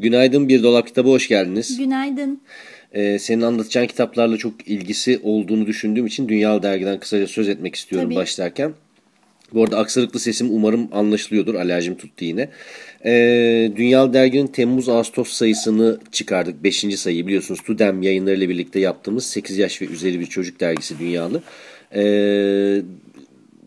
Günaydın Bir Dolap Kitabı hoş geldiniz. Günaydın. Ee, senin anlatacağın kitaplarla çok ilgisi olduğunu düşündüğüm için Dünya Dergi'den kısaca söz etmek istiyorum Tabii. başlarken. Bu arada aksırıklı sesim umarım anlaşılıyordur. Alerjim tuttu yine. Ee, Dünya Dergi'nin Temmuz-Ağustos sayısını çıkardık. Beşinci sayıyı biliyorsunuz. Tudem yayınlarıyla birlikte yaptığımız 8 yaş ve üzeri bir çocuk dergisi Dünyalı. Ee,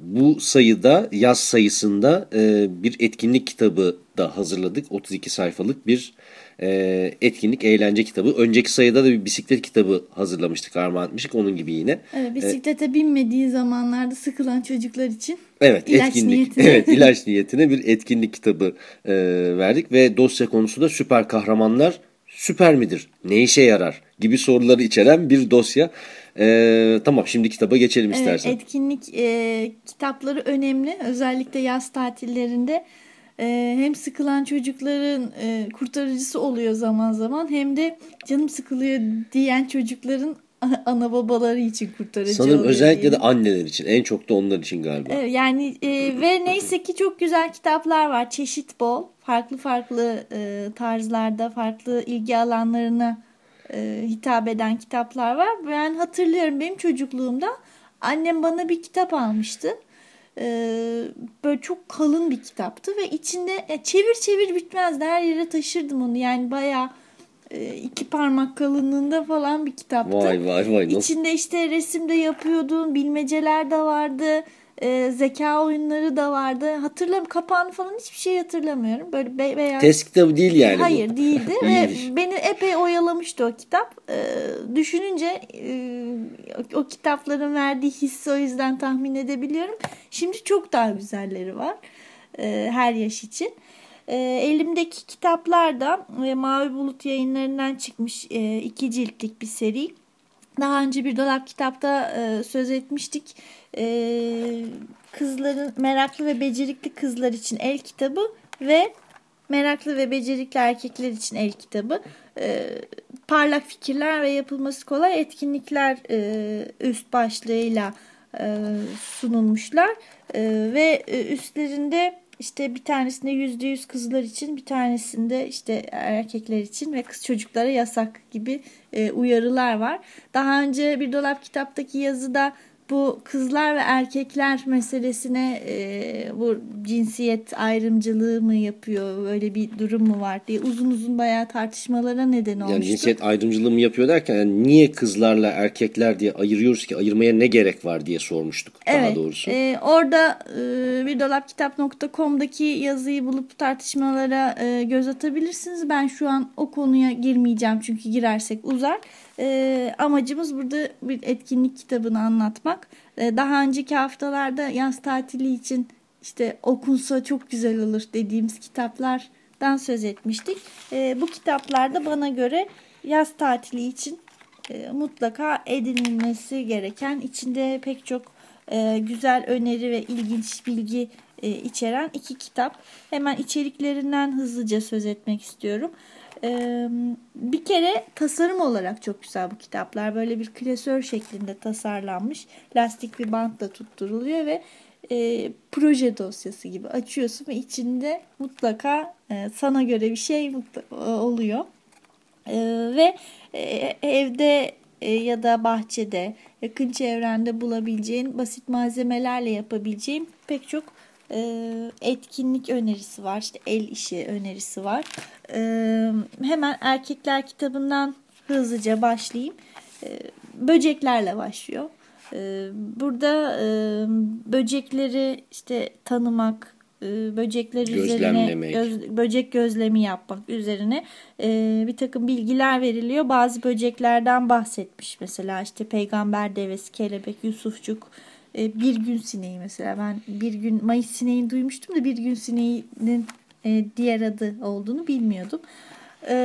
bu sayıda yaz sayısında e, bir etkinlik kitabı da hazırladık. 32 sayfalık bir e, etkinlik eğlence kitabı. Önceki sayıda da bir bisiklet kitabı hazırlamıştık, armağan etmiştik. Onun gibi yine. Evet, bisiklete binmediği zamanlarda sıkılan çocuklar için Evet, ilaç etkinlik. niyetine. Evet, ilaç niyetine bir etkinlik kitabı e, verdik ve dosya konusu da süper kahramanlar süper midir? Ne işe yarar? gibi soruları içeren bir dosya. E, tamam, şimdi kitaba geçelim Evet, istersen. etkinlik e, kitapları önemli. Özellikle yaz tatillerinde e, hem sıkılan çocukların e, kurtarıcısı oluyor zaman zaman hem de canım sıkılıyor diyen çocukların ana babaları için kurtarıcı Sanırım oluyor. özellikle de diyelim. anneler için. En çok da onlar için galiba. Evet, yani e, ve neyse ki çok güzel kitaplar var. Çeşit bol. Farklı farklı e, tarzlarda, farklı ilgi alanlarına e, hitap eden kitaplar var. Ben hatırlıyorum benim çocukluğumda annem bana bir kitap almıştı. E, böyle çok kalın bir kitaptı ve içinde e, çevir çevir bitmezdi. Her yere taşırdım onu. Yani bayağı e, iki parmak kalınlığında falan bir kitaptı. Vay vay vay. Nasıl? İçinde işte resimde yapıyordun, bilmeceler de vardı, e, zeka oyunları da vardı. Hatırlamıyorum kapağını falan hiçbir şey hatırlamıyorum. Böyle be- beyaz. Test kitabı değil yani bu. Hayır değildi ve beni epey oyalamıştı o kitap. E, düşününce e, o, o kitapların verdiği hissi o yüzden tahmin edebiliyorum. Şimdi çok daha güzelleri var e, her yaş için. E, elimdeki kitaplar da e, Mavi Bulut yayınlarından çıkmış e, iki ciltlik bir seri. Daha önce bir dolap kitapta e, söz etmiştik. E, kızların meraklı ve becerikli kızlar için el kitabı ve meraklı ve becerikli erkekler için el kitabı. E, parlak fikirler ve yapılması kolay etkinlikler e, üst başlığıyla e, sunulmuşlar. E, ve üstlerinde işte bir tanesinde yüzde yüz kızlar için bir tanesinde işte erkekler için ve kız çocuklara yasak gibi e, uyarılar var. Daha önce bir dolap kitaptaki yazıda bu kızlar ve erkekler meselesine e, bu cinsiyet ayrımcılığı mı yapıyor öyle bir durum mu var diye uzun uzun bayağı tartışmalara neden olmuştu. Yani cinsiyet ayrımcılığı mı yapıyor derken yani niye kızlarla erkekler diye ayırıyoruz ki ayırmaya ne gerek var diye sormuştuk daha Evet, doğrusu. e, orada e, bir dolapkitap.com'daki yazıyı bulup tartışmalara e, göz atabilirsiniz. Ben şu an o konuya girmeyeceğim çünkü girersek uzar. E, amacımız burada bir etkinlik kitabını anlatmak. E, daha önceki haftalarda yaz tatili için işte okunsa çok güzel olur dediğimiz kitaplardan söz etmiştik. E, bu kitaplarda bana göre yaz tatili için e, mutlaka edinilmesi gereken içinde pek çok e, güzel öneri ve ilginç bilgi e, içeren iki kitap. Hemen içeriklerinden hızlıca söz etmek istiyorum. E, bir kere tasarım olarak çok güzel bu kitaplar. Böyle bir klasör şeklinde tasarlanmış. Lastik bir bantla tutturuluyor ve e, proje dosyası gibi açıyorsun ve içinde mutlaka e, sana göre bir şey mutla- oluyor. Ee, ve e, evde e, ya da bahçede yakın çevrende bulabileceğin basit malzemelerle yapabileceğin pek çok e, etkinlik önerisi var. İşte el işi önerisi var. E, hemen erkekler kitabından hızlıca başlayayım. E, böceklerle başlıyor. Burada e, böcekleri işte tanımak, e, böcekler üzerine göz- böcek gözlemi yapmak üzerine e, bir takım bilgiler veriliyor. Bazı böceklerden bahsetmiş mesela işte peygamber devesi, kelebek, yusufçuk, e, bir gün sineği mesela ben bir gün Mayıs sineğini duymuştum da bir gün sineğinin e, diğer adı olduğunu bilmiyordum. E,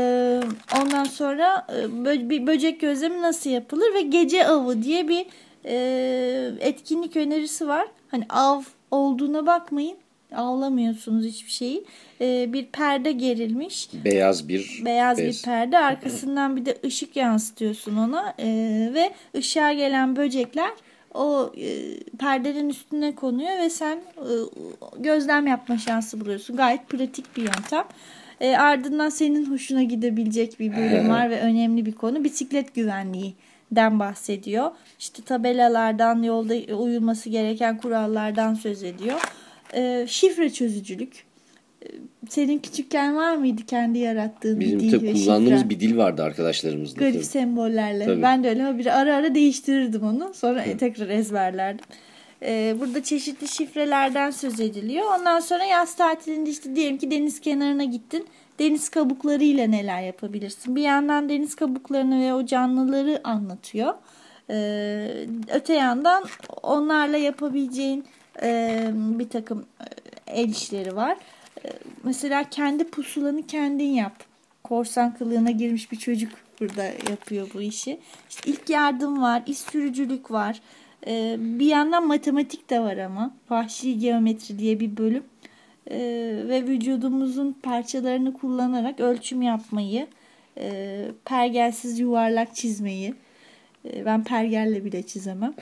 ondan sonra bö- bir böcek gözlemi nasıl yapılır ve gece avı diye bir e, etkinlik önerisi var. Hani av olduğuna bakmayın avlamıyorsunuz hiçbir şeyi. E, bir perde gerilmiş. Beyaz bir Beyaz bir bez. perde. Arkasından bir de ışık yansıtıyorsun ona. E, ve ışığa gelen böcekler o e, perdenin üstüne konuyor ve sen e, gözlem yapma şansı buluyorsun. Gayet pratik bir yöntem. E, ardından senin hoşuna gidebilecek bir bölüm var ve önemli bir konu bisiklet güvenliği den bahsediyor. İşte tabelalardan, yolda uyulması gereken kurallardan söz ediyor. E, şifre çözücülük. E, senin küçükken var mıydı kendi yarattığın Bizim bir dil ve kullandığımız şifren? bir dil vardı arkadaşlarımızla. Garip tabii. sembollerle. Tabii. Ben de öyle ama bir ara ara değiştirirdim onu. Sonra tekrar ezberlerdim. Ee, burada çeşitli şifrelerden söz ediliyor. Ondan sonra yaz tatilinde işte diyelim ki deniz kenarına gittin. Deniz kabuklarıyla neler yapabilirsin? Bir yandan deniz kabuklarını ve o canlıları anlatıyor. Ee, öte yandan onlarla yapabileceğin e, bir takım e, el işleri var. Mesela kendi pusulanı kendin yap. Korsan kılığına girmiş bir çocuk burada yapıyor bu işi. İşte ilk yardım var, iş sürücülük var. E, bir yandan matematik de var ama. Vahşi geometri diye bir bölüm. E, ve vücudumuzun parçalarını kullanarak ölçüm yapmayı, e, pergelsiz yuvarlak çizmeyi. E, ben pergelle bile çizemem.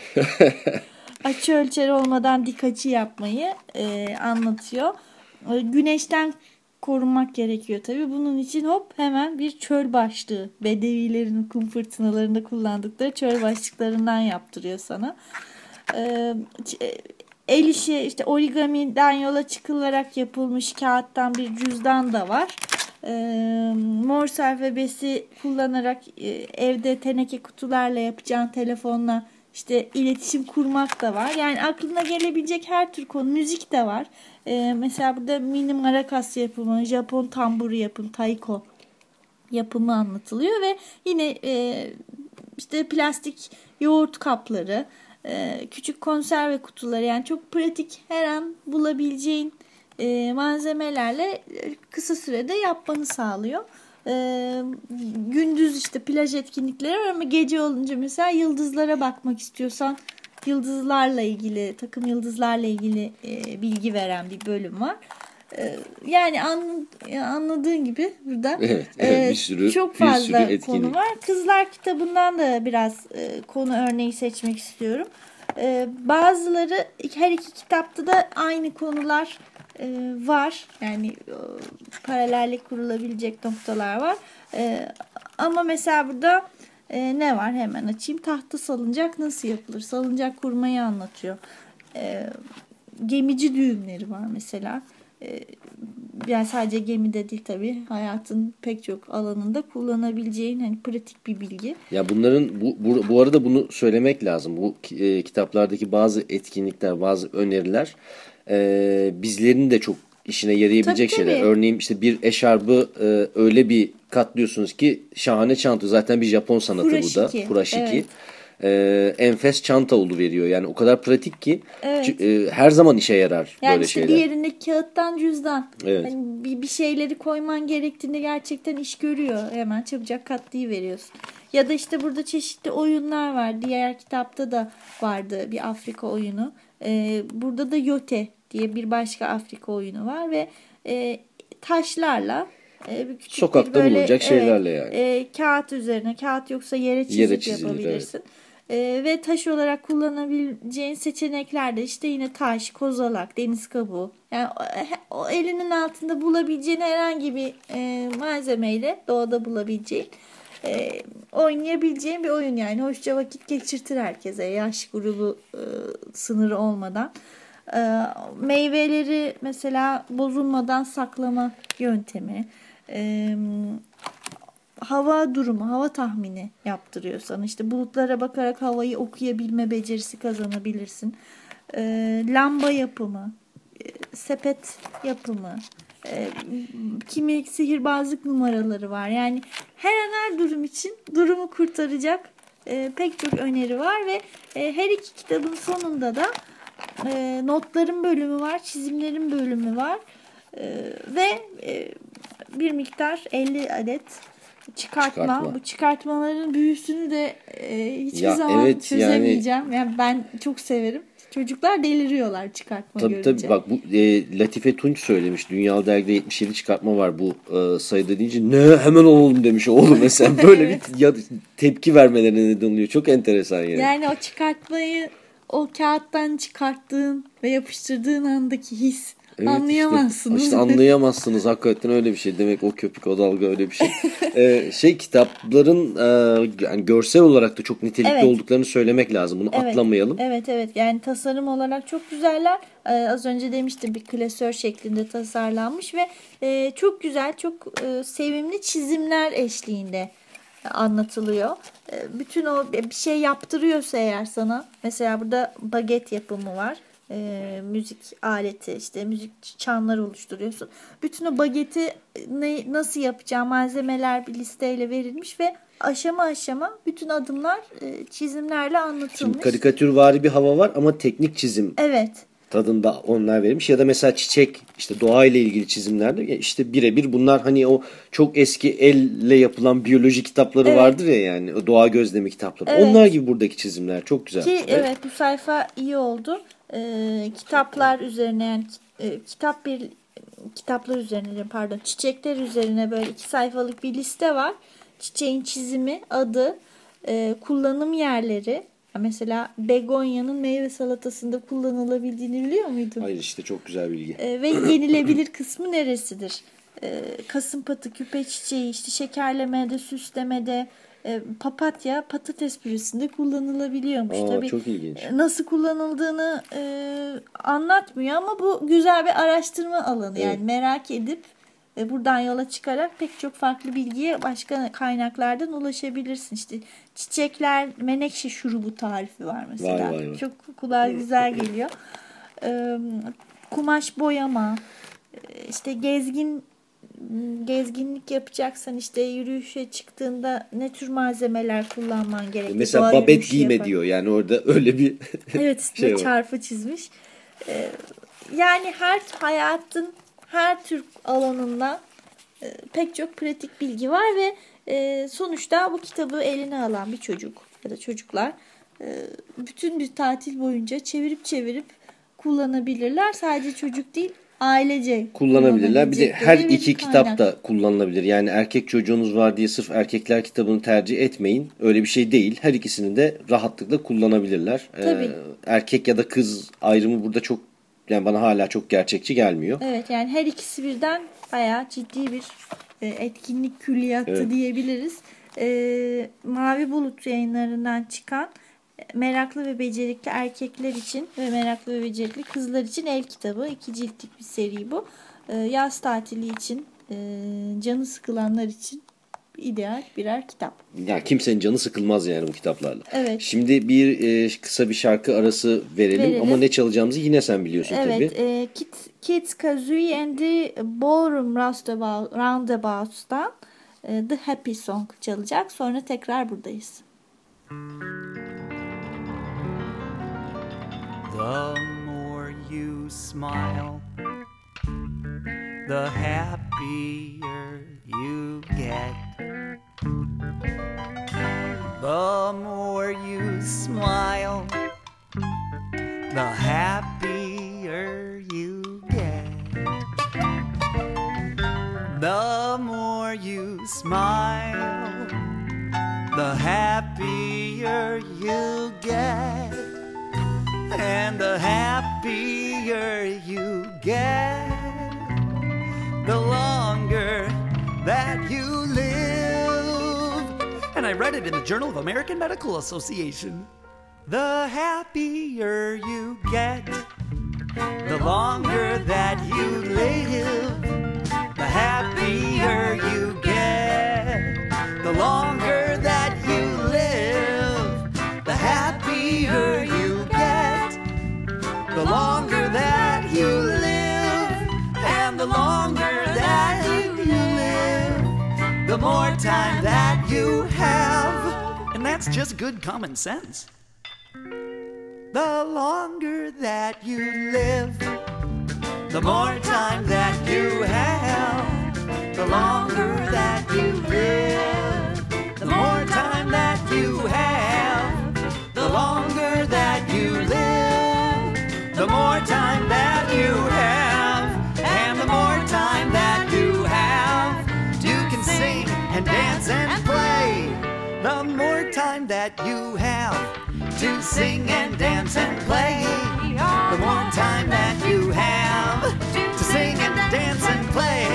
açı ölçer olmadan dik açı yapmayı e, anlatıyor. E, güneşten korunmak gerekiyor tabii. Bunun için hop hemen bir çöl başlığı. Bedevilerin kum fırtınalarında kullandıkları çöl başlıklarından yaptırıyor sana. E, ç- e, el işi işte origamiden yola çıkılarak yapılmış kağıttan bir cüzdan da var. E, Morse alfabesi kullanarak e, evde teneke kutularla yapacağın telefonla işte iletişim kurmak da var. Yani aklına gelebilecek her tür konu. Müzik de var. E, mesela burada mini marakas yapımı, Japon tamburu yapımı, taiko yapımı anlatılıyor ve yine e, işte plastik yoğurt kapları, e, küçük konserve kutuları yani çok pratik her an bulabileceğin e, malzemelerle e, kısa sürede yapmanı sağlıyor. E, gündüz işte plaj etkinlikleri var ama gece olunca mesela yıldızlara bakmak istiyorsan yıldızlarla ilgili takım yıldızlarla ilgili e, bilgi veren bir bölüm var. E, yani an, anladığın gibi burada Evet, evet, e, bir sürü- çok bir fazla sürü etkinlik. konu var. Kızlar kitabından da biraz e, konu örneği seçmek istiyorum. E, bazıları her iki kitapta da aynı konular e, var. Yani e, paralellik kurulabilecek noktalar var. E, ama mesela burada e, ne var hemen açayım. Tahta salıncak nasıl yapılır? Salıncak kurmayı anlatıyor. E, gemici düğümleri var mesela. E, yani sadece gemide değil tabii hayatın pek çok alanında kullanabileceğin hani pratik bir bilgi. Ya bunların bu, bu, bu arada bunu söylemek lazım. Bu e, kitaplardaki bazı etkinlikler, bazı öneriler e, bizlerin de çok işine yarayabilecek Tabii, şeyler. tabii. Örneğin işte bir eşarbı e, öyle bir katlıyorsunuz ki şahane çanta. Zaten bir Japon sanatı bu da. Furashiki. evet. E, enfes çanta olu veriyor. Yani o kadar pratik ki Evet. e, her zaman işe yarar Yani böyle işte şeyler. diğerinde kağıttan cüzdan. Evet. Hani bir, bir şeyleri koyman gerektiğinde gerçekten iş görüyor. Hemen çabucak katlayı veriyorsun. Ya da işte burada çeşitli oyunlar var. Diğer kitapta da vardı bir Afrika oyunu. Ee, burada da Yote diye bir başka Afrika oyunu var ve e, taşlarla e, bir küçük bir Sokakta böyle, bulunacak şeylerle yani. e, kağıt üzerine kağıt yoksa yere çizip Yere çizilir, yapabilirsin. Ee, ve taş olarak kullanabileceğin seçenekler de işte yine taş, kozalak, deniz kabuğu. Yani o, o elinin altında bulabileceğin herhangi bir e, malzemeyle doğada bulabileceğin e, oynayabileceğin bir oyun yani. Hoşça vakit geçirtir herkese yaş grubu e, sınırı olmadan. E, meyveleri mesela bozulmadan saklama yöntemi. E, hava durumu, hava tahmini yaptırıyor sana. İşte bulutlara bakarak havayı okuyabilme becerisi kazanabilirsin. Ee, lamba yapımı, e, sepet yapımı, e, kimi sihirbazlık numaraları var. Yani her an her durum için durumu kurtaracak e, pek çok öneri var ve e, her iki kitabın sonunda da e, notların bölümü var, çizimlerin bölümü var E, ve e, bir miktar 50 adet çıkartma. Çıkartma. Bu çıkartmaların büyüsünü de e, hiçbir Ya zaman evet, çözemeyeceğim. Yani... ben çok severim. Çocuklar deliriyorlar çıkartma Tabii görünce. tabii bak bu e, Latife Tunç söylemiş. Dünya Dergi'de 77 çıkartma var bu e, sayıda deyince ne hemen oğlum demiş oğlum mesela böyle bir ya, tepki vermelerine neden oluyor. Çok enteresan yani. Yani o çıkartmayı o kağıttan çıkarttığın ve yapıştırdığın andaki his Evet, Anlayamazsınız. Işte, işte anlayamazsınız hakikaten öyle bir şey. Demek o köpük o dalga öyle bir şey. ee, şey kitapların e, yani görsel olarak da çok nitelikli Evet. olduklarını söylemek lazım. Bunu Evet, atlamayalım. Evet evet yani tasarım olarak çok güzeller. Ee, az önce demiştim bir klasör şeklinde tasarlanmış ve e, çok güzel çok e, sevimli çizimler eşliğinde anlatılıyor. E, bütün o bir şey yaptırıyorsa eğer sana mesela burada baget yapımı var. E, müzik aleti işte müzik çanları oluşturuyorsun. Bütün o bageti ne, nasıl yapacağı malzemeler bir listeyle verilmiş ve aşama aşama bütün adımlar e, çizimlerle anlatılmış. Şimdi karikatürvari bir hava var ama teknik çizim Evet. tadında onlar verilmiş. Ya da mesela çiçek işte doğayla ilgili çizimlerde işte birebir bunlar hani o çok eski elle yapılan biyoloji kitapları Evet. vardır ya yani o doğa gözlemi kitapları. Evet. Onlar gibi buradaki çizimler çok güzel. Ki evet bu sayfa iyi oldu. Ee, kitaplar üzerine yani e, kitap bir kitaplar üzerine pardon çiçekler üzerine böyle iki sayfalık bir liste var. Çiçeğin çizimi, adı, e, kullanım yerleri. Mesela begonyanın meyve salatasında kullanılabildiğini biliyor muydun? Hayır işte çok güzel bilgi. E, ve yenilebilir kısmı neresidir? E, kasımpatı, küpe çiçeği, işte şekerlemede, süslemede, e, papatya patates püresinde kullanılabiliyormuş. Aa, Tabii çok ilginç. e, nasıl kullanıldığını e, anlatmıyor ama bu güzel bir araştırma alanı. Yani Evet. merak edip e, buradan yola çıkarak pek çok farklı bilgiye başka kaynaklardan ulaşabilirsin. İşte çiçekler menekşe şurubu tarifi var mesela. Vay vay vay. Çok kulağa güzel geliyor. E, kumaş boyama, e, işte gezgin gezginlik yapacaksan işte yürüyüşe çıktığında ne tür malzemeler kullanman gerekiyor. Mesela Doğa babet giyme yapar. diyor yani orada öyle bir Evet şey var. çarpı çizmiş. Ee, yani her hayatın her tür alanında e, pek çok pratik bilgi var ve e, sonuçta bu kitabı eline alan bir çocuk ya da çocuklar e, bütün bir tatil boyunca çevirip çevirip kullanabilirler. Sadece çocuk değil ailece kullanabilirler. Bir de her iki bir kitap kaynak. da kullanılabilir. Yani erkek çocuğunuz var diye sırf erkekler kitabını tercih etmeyin. Öyle bir şey değil. Her ikisini de rahatlıkla kullanabilirler. Ee, Tabii. erkek ya da kız ayrımı burada çok yani bana hala çok gerçekçi gelmiyor. Evet yani her ikisi birden bayağı ciddi bir e, etkinlik külliyatı Evet. diyebiliriz. E, Mavi Bulut yayınlarından çıkan meraklı ve becerikli erkekler için ve meraklı ve becerikli kızlar için el kitabı. iki ciltlik bir seri bu. E, yaz tatili için e, canı sıkılanlar için ideal birer kitap. Ya kimsenin canı sıkılmaz yani bu kitaplarla. Evet. Şimdi bir e, kısa bir şarkı arası verelim, Verelim. ama ne çalacağımızı yine sen biliyorsun tabii. Evet, e, Kids, Kids Kazooie and the Ballroom Roundabout, Roundabouts'tan e, The Happy Song çalacak. Sonra tekrar buradayız. The more you smile, the happier you get. The more you smile, the happier you get. The more you smile, the happier you get. And the happier you get, the longer that you live. And I read it in the Journal of American Medical Association. The happier you get, the longer that you live. The happier you get, the more time that you have. And that's just good common sense. The longer that you live, the more time that you have, the longer that you live, that you have to sing and dance and play. The more time that you have to sing and dance and play.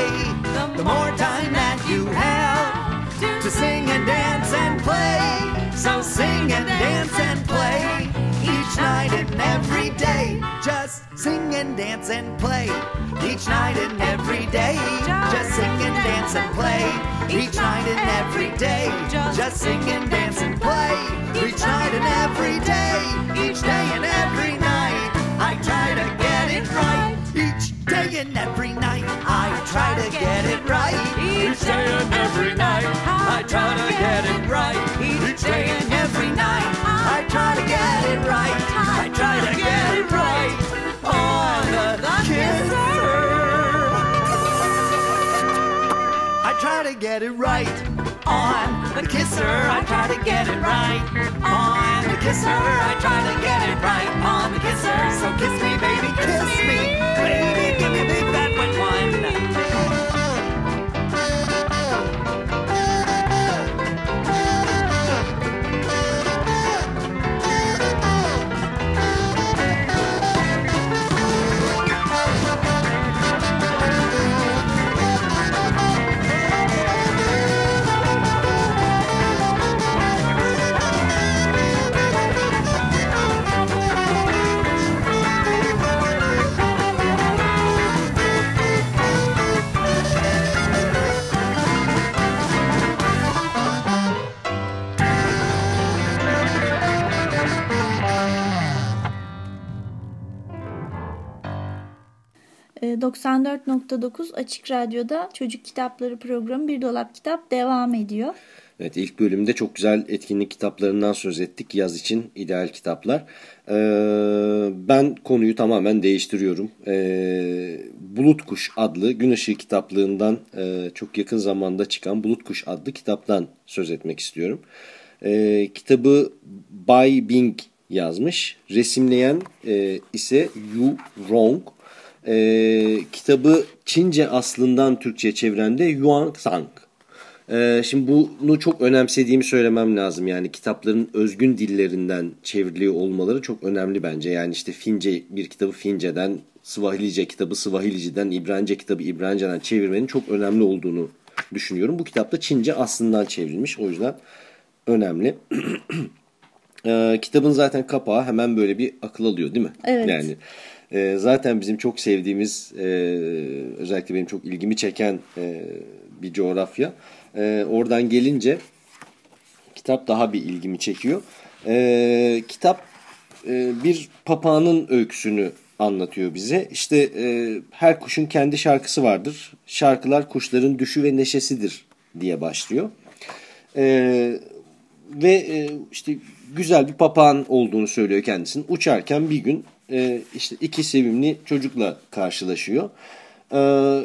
The more time that you have to sing and Just sing and dance and play each night and every day. Just sing and dance and play each night and every day. Just sing and dance and play each night and every day. Each day and every night. I try to get it right each day and every night. I try to get it right each day and every night. I try to get it right each day and every night. I try to get it right. Get it right on the kisser. I try to get it right on the kisser. I try to get it right on the kisser. 94.9 Açık Radyo'da Çocuk Kitapları programı Bir Dolap Kitap devam ediyor. Evet ilk bölümde çok güzel etkinlik kitaplarından söz ettik. Yaz için ideal kitaplar. Ee, ben konuyu tamamen değiştiriyorum. Ee, Bulut Kuş adlı Gün Işığı kitaplığından e, çok yakın zamanda çıkan Bulut Kuş adlı kitaptan söz etmek istiyorum. Ee, kitabı Bai Bing yazmış. Resimleyen e, ise Yu Rong. Ee, kitabı Çince aslından Türkçe çevrende Yuan Sang. Ee, şimdi bunu çok önemsediğimi söylemem lazım. Yani kitapların özgün dillerinden çevriliyor olmaları çok önemli bence. Yani işte Fince bir kitabı Fince'den, Swahilice kitabı Swahilice'den, İbranice kitabı İbranice'den çevirmenin çok önemli olduğunu düşünüyorum. Bu kitapta Çince aslından çevrilmiş. O yüzden önemli. Ee, kitabın zaten kapağı hemen böyle bir akıl alıyor değil mi? Evet. Yani e, zaten bizim çok sevdiğimiz, e, özellikle benim çok ilgimi çeken e, bir coğrafya. E, oradan gelince kitap daha bir ilgimi çekiyor. E, kitap e, bir papağanın öyküsünü anlatıyor bize. İşte e, her kuşun kendi şarkısı vardır. Şarkılar kuşların düşü ve neşesidir diye başlıyor. E, ve e, işte güzel bir papağan olduğunu söylüyor kendisinin. Uçarken bir gün e, işte iki sevimli çocukla karşılaşıyor. E,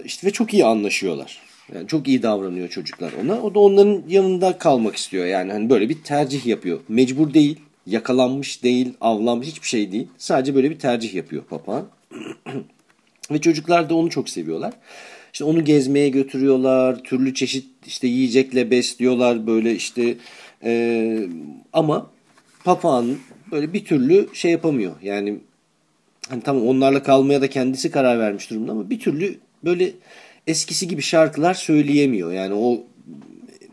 işte ve çok iyi anlaşıyorlar. Yani çok iyi davranıyor çocuklar ona. O da onların yanında kalmak istiyor. Yani hani böyle bir tercih yapıyor. Mecbur değil, yakalanmış değil, avlanmış hiçbir şey değil. Sadece böyle bir tercih yapıyor papağan. ve çocuklar da onu çok seviyorlar. İşte onu gezmeye götürüyorlar. Türlü çeşit işte yiyecekle besliyorlar böyle işte e, ama papağan böyle bir türlü şey yapamıyor. Yani hani tamam onlarla kalmaya da kendisi karar vermiş durumda ama bir türlü böyle eskisi gibi şarkılar söyleyemiyor. Yani o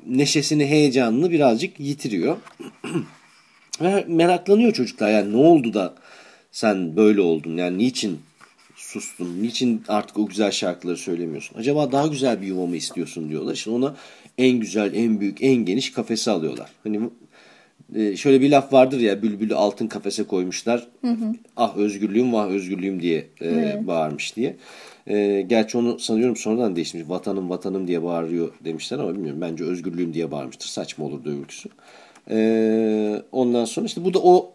neşesini, heyecanını birazcık yitiriyor. Ve meraklanıyor çocuklar. Yani ne oldu da sen böyle oldun? Yani niçin sustun? Niçin artık o güzel şarkıları söylemiyorsun? Acaba daha güzel bir yuva mı istiyorsun diyorlar. İşte ona en güzel, en büyük, en geniş kafesi alıyorlar. Hani e, şöyle bir laf vardır ya bülbülü altın kafese koymuşlar. Hı hı. Ah özgürlüğüm vah özgürlüğüm diye e, evet. bağırmış diye. E, gerçi onu sanıyorum sonradan değişmiş. Vatanım vatanım diye bağırıyor demişler ama bilmiyorum. Bence özgürlüğüm diye bağırmıştır. Saçma olurdu öbürküsü. E, ondan sonra işte bu da o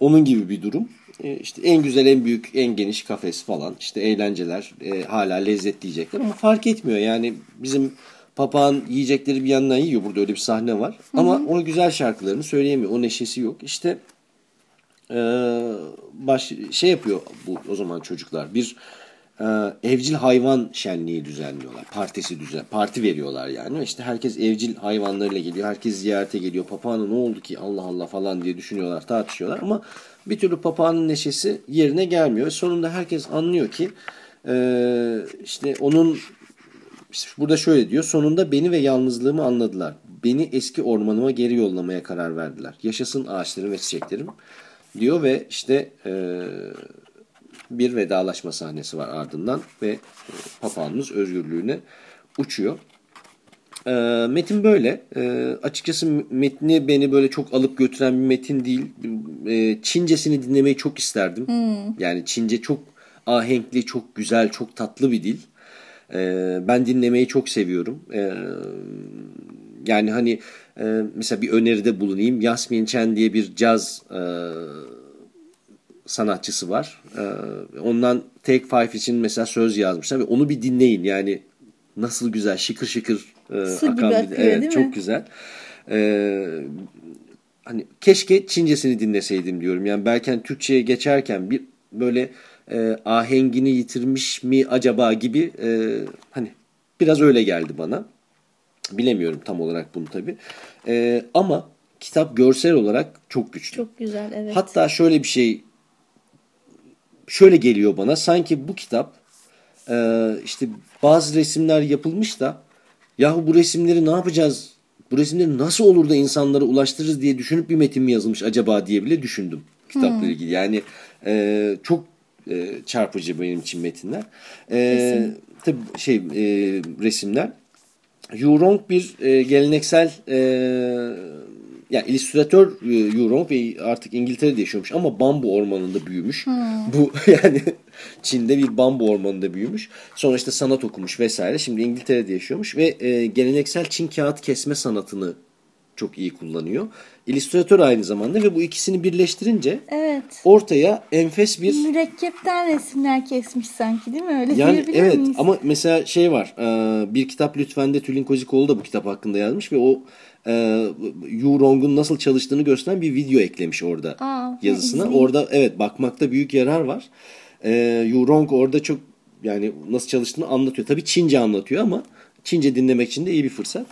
onun gibi bir durum. E, işte en güzel, en büyük, en geniş kafes falan. İşte eğlenceler, e, hala lezzetli yiyecekler ama fark etmiyor. Yani bizim papağan yiyecekleri bir yandan yiyor. Burada öyle bir sahne var. Hı hı. Ama o güzel şarkılarını söyleyemiyor. O neşesi yok. İşte e, baş şey yapıyor bu o zaman çocuklar. Bir e, evcil hayvan şenliği düzenliyorlar. Partisi düzen, parti veriyorlar yani. İşte herkes evcil hayvanlarıyla geliyor. Herkes ziyarete geliyor. Papağana ne oldu ki Allah Allah falan diye düşünüyorlar, tartışıyorlar ama bir türlü papağanın neşesi yerine gelmiyor. Sonunda herkes anlıyor ki e, işte onun burada şöyle diyor. Sonunda beni ve yalnızlığımı anladılar. Beni eski ormanıma geri yollamaya karar verdiler. Yaşasın ağaçlarım ve çiçeklerim diyor ve işte e, bir vedalaşma sahnesi var ardından ve e, papağanımız özgürlüğüne uçuyor. E, metin böyle. E, açıkçası metni beni böyle çok alıp götüren bir metin değil. E, Çincesini dinlemeyi çok isterdim. Yani Çince çok ahenkli, çok güzel, çok tatlı bir dil. E, ben dinlemeyi çok seviyorum. E, yani hani e, mesela bir öneride bulunayım. Yasmin Chen diye bir caz e, sanatçısı var. E, ondan Take Five için mesela söz yazmışlar ve onu bir dinleyin. Yani nasıl güzel, şıkır şıkır e, akan bir akıyor, Evet, çok mi? güzel. E, hani keşke Çincesini dinleseydim diyorum. Yani belki hani Türkçe'ye geçerken bir böyle e, ahengini yitirmiş mi acaba gibi e, hani biraz öyle geldi bana. Bilemiyorum tam olarak bunu tabii. E, ama kitap görsel olarak çok güçlü. Çok güzel evet. Hatta şöyle bir şey şöyle geliyor bana sanki bu kitap e, işte bazı resimler yapılmış da yahu bu resimleri ne yapacağız? Bu resimleri nasıl olur da insanlara ulaştırırız diye düşünüp bir metin mi yazılmış acaba diye bile düşündüm kitapla ilgili. Yani e, çok e, çarpıcı benim için metinler. E, tabii şey e, resimler. Yurong bir e, geleneksel e, yani illüstratör e, Yurong ve artık İngiltere'de yaşıyormuş ama bambu ormanında büyümüş. Bu yani Çin'de bir bambu ormanında büyümüş. Sonra işte sanat okumuş vesaire. Şimdi İngiltere'de yaşıyormuş ve e, geleneksel Çin kağıt kesme sanatını çok iyi kullanıyor. İllüstratör aynı zamanda ve bu ikisini birleştirince Evet. ortaya enfes bir Mürekkepten resimler kesmiş sanki değil mi? Öyle yani evet miyiz? ama mesela şey var e, bir kitap lütfen de Tülin Kozikoğlu da bu kitap hakkında yazmış ve o e, Yurong'un nasıl çalıştığını gösteren bir video eklemiş orada Aa, yazısına. izleyeyim. Orada evet bakmakta büyük yarar var. E, Yurong orada çok yani nasıl çalıştığını anlatıyor. Tabii Çince anlatıyor ama Çince dinlemek için de iyi bir fırsat.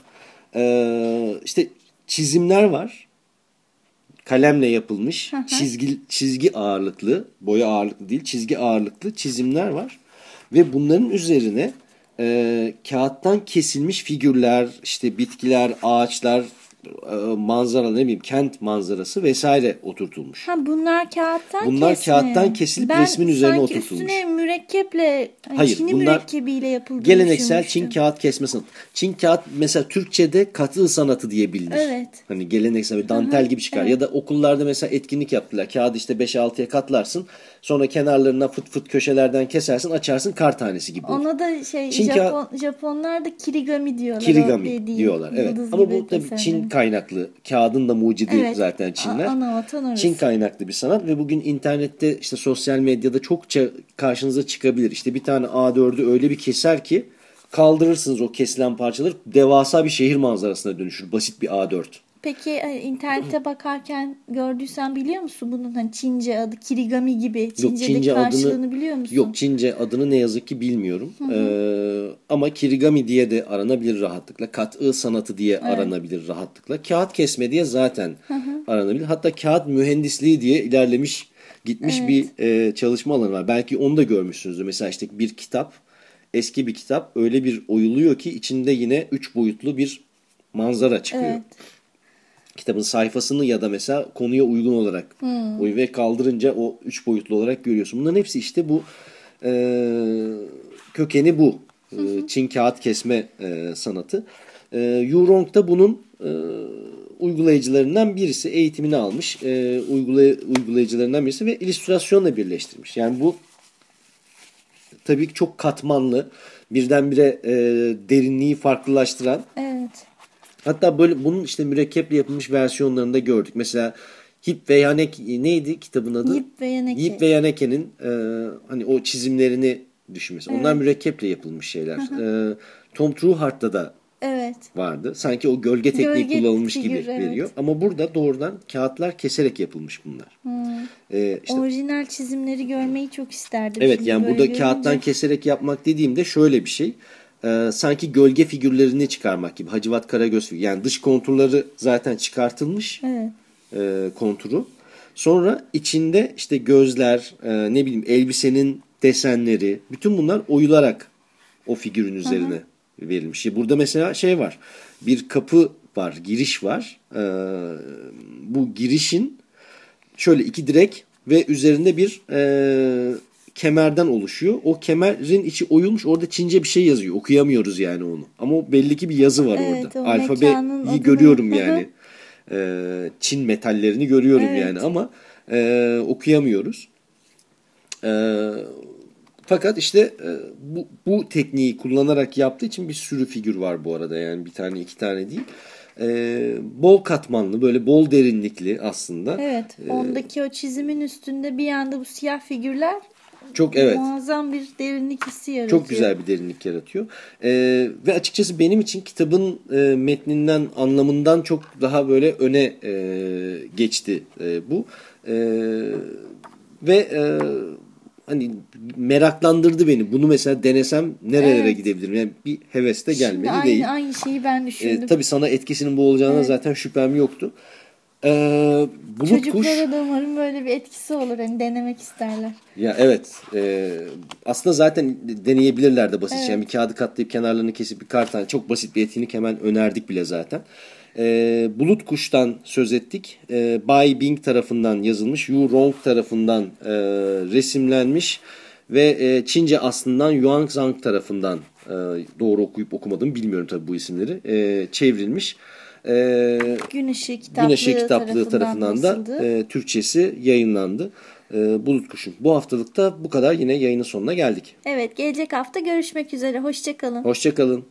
E, işte çizimler var. Kalemle yapılmış hı. çizgi çizgi ağırlıklı, boya ağırlıklı değil, çizgi ağırlıklı çizimler var. Ve bunların üzerine e, kağıttan kesilmiş figürler, işte bitkiler, ağaçlar, manzara ne bileyim kent manzarası vesaire oturtulmuş. Ha bunlar kağıttan Bunlar kesme. kağıttan kesilip ben resmin üzerine sanki oturtulmuş. üstüne mürekkeple, hani Hayır, Çin'i mürekkebiyle yapıldığını Geleneksel Çin kağıt kesme sanatı. Çin kağıt mesela Türkçe'de katı sanatı diye bilinir. Evet. Hani geleneksel bir dantel gibi çıkar. Ya da okullarda mesela etkinlik yaptılar. Kağıdı işte 5-6'ya katlarsın. Sonra kenarlarına fıt fıt köşelerden kesersin açarsın kar tanesi gibi olur. Ona da şey Çin Japon, Japonlar da kirigami diyorlar. Kirigami diyorlar. Evet. Ama bu tabii. Çin kaynaklı. Kağıdın da mucidi Evet. zaten Çinler. Ana vatan. Çin kaynaklı bir sanat ve bugün internette işte sosyal medyada çokça karşınıza çıkabilir. İşte bir tane A4'ü öyle bir keser ki kaldırırsınız o kesilen parçaları devasa bir şehir manzarasına dönüşür. Basit bir A4. Peki e, internette bakarken gördüysen biliyor musun bunun hani Çince adı kirigami gibi Çince'de Çince karşılığını adını- biliyor musun? Yok Çince adını ne yazık ki bilmiyorum. Ee, ama kirigami diye de aranabilir rahatlıkla. Kat'ı sanatı diye aranabilir rahatlıkla. Kağıt kesme diye zaten aranabilir. Hatta kağıt mühendisliği diye ilerlemiş gitmiş bir e, çalışma alanı var. Belki onu da görmüşsünüzdür. Mesela işte bir kitap eski bir kitap öyle bir oyuluyor ki içinde yine üç boyutlu bir manzara çıkıyor. Evet. Kitabın sayfasını ya da mesela konuya uygun olarak oy ve kaldırınca o üç boyutlu olarak görüyorsun. Bunların hepsi işte bu e, kökeni bu. E, Çin kağıt kesme e, sanatı. E, Yurong da bunun e, uygulayıcılarından birisi. Eğitimini almış. E, uygulay, uygulayıcılarından birisi ve illüstrasyonla birleştirmiş. Yani bu tabii ki çok katmanlı. Birdenbire e, derinliği farklılaştıran. Hatta böyle bunun işte mürekkeple yapılmış versiyonlarını da gördük. Mesela Hip ve Yaneke neydi kitabın adı? Yip ve Yaneke. Yip ve Yaneke'nin e, hani o çizimlerini düşünmesi. Onlar mürekkeple yapılmış şeyler. E, Tom Trueheart'ta da Evet. vardı. Sanki o gölge tekniği Gölge kullanılmış figür, gibi evet. veriyor. Ama burada doğrudan kağıtlar keserek yapılmış bunlar. E, işte Orijinal çizimleri görmeyi çok isterdim. Evet yani burada görünce. kağıttan keserek yapmak dediğimde şöyle bir şey. Ee, sanki gölge figürlerini çıkarmak gibi. Hacivat Karagöz figürü. Yani dış konturları zaten çıkartılmış Evet. e, konturu. Sonra içinde işte gözler, e, ne bileyim elbisenin desenleri, bütün bunlar oyularak o figürün üzerine verilmiş. Burada mesela şey var. Bir kapı var, giriş var. Ee, bu girişin şöyle iki direk ve üzerinde bir e, kemerden oluşuyor. O kemerin içi oyulmuş. Orada Çince bir şey yazıyor. Okuyamıyoruz yani onu. Ama belli ki bir yazı var Evet, orada. Alfabeyi adını- görüyorum hı. yani. Ee, Çin metallerini görüyorum Evet. yani ama e, okuyamıyoruz. Ee, fakat işte e, bu, bu tekniği kullanarak yaptığı için bir sürü figür var bu arada yani bir tane iki tane değil. Ee, bol katmanlı böyle bol derinlikli aslında. Evet. Ee, Ondaki o çizimin üstünde bir yanda bu siyah figürler Çok evet. muazzam bir derinlik hissi yaratıyor. Çok güzel bir derinlik yaratıyor. Ee, ve açıkçası benim için kitabın e, metninden, anlamından çok daha böyle öne e, geçti e, bu. E, ve e, hani meraklandırdı beni. Bunu mesela denesem nerelere Evet. gidebilirim? Yani bir heveste gelmedi Şimdi aynı, değil. aynı şeyi ben E, düşündüm. tabii sana etkisinin bu olacağına Evet. zaten şüphem yoktu. E, Bulut Kuş... Çocuklara da umarım böyle bir etkisi olur. Hani denemek isterler. Ya evet. e, aslında zaten deneyebilirler de basit. Evet. Yani bir kağıdı katlayıp kenarlarını kesip bir kartane çok basit bir etkinlik hemen önerdik bile zaten. E, Bulut Kuş'tan söz ettik. E, Bai Bing tarafından yazılmış. Yu Rong tarafından e, resimlenmiş. Ve e, Çince aslından Yuan Zhang tarafından e, doğru okuyup okumadım bilmiyorum tabii bu isimleri. E, çevrilmiş. E, Gün Işığı kitaplığı, Güneşe kitaplığı tarafından da basıldı. e, Türkçesi yayınlandı. E, Bulut Kuş'un. Bu haftalıkta bu kadar yine yayının sonuna geldik. Evet gelecek hafta görüşmek üzere. Hoşçakalın. Hoşçakalın.